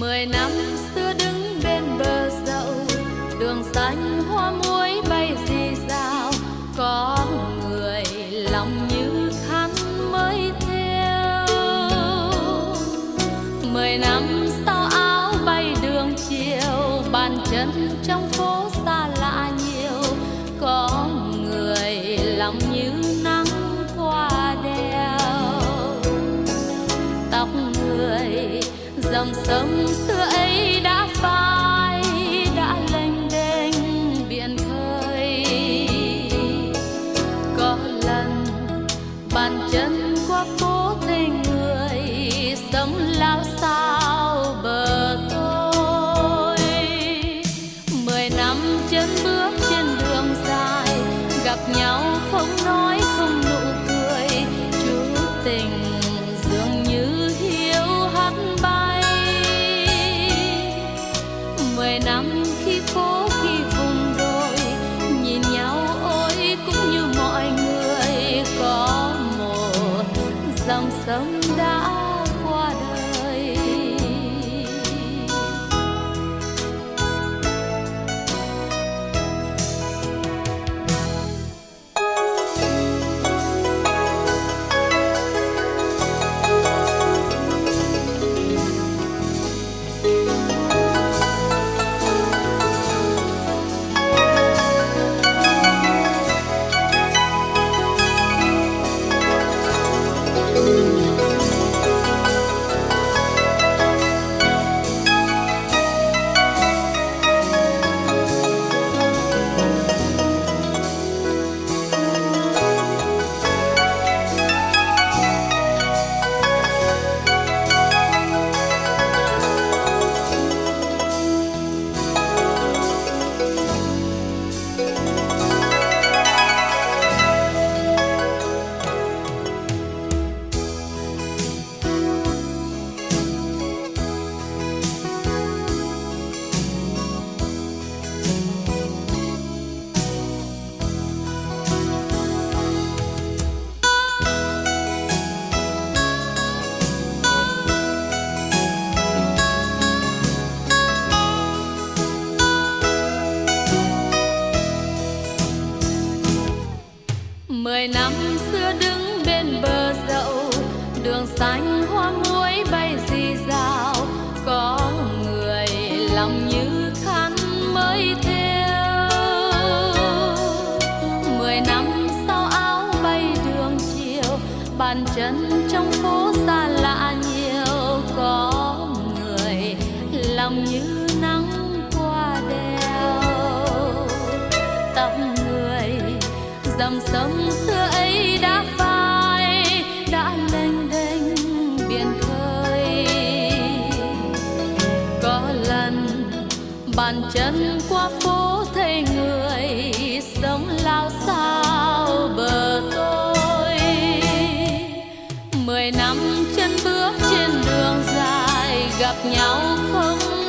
mười năm xưa đứng bên bờ dậu, đường xanh hoa muối bay rì rào có người lòng như khăn mới theo mười năm sau áo bay đường chiều, bàn chân trong phố xa lạ nhiều. Có người lòng như nắng qua đèo. Tóc người dòng sông sống lao sao bờ tôi? Mười năm chân bước trên đường dài, gặp nhau không nói không nụ cười. Chú tình dường như hiếu hắt bay. Mười năm khi phố khi vùng đồi, nhìn nhau ôi cũng như mọi người. Có một dòng sông mười năm xưa đứng bên bờ dậu, đường xanh hoa muối bay rì rào có người lòng như khăn mới theo mười năm sau áo bay đường chiều, bàn chân trong phố xa lạ nhiều. Có người lòng như bàn chân qua phố thấy người sống lao sao bờ tôi mười năm chân bước trên đường dài gặp nhau không.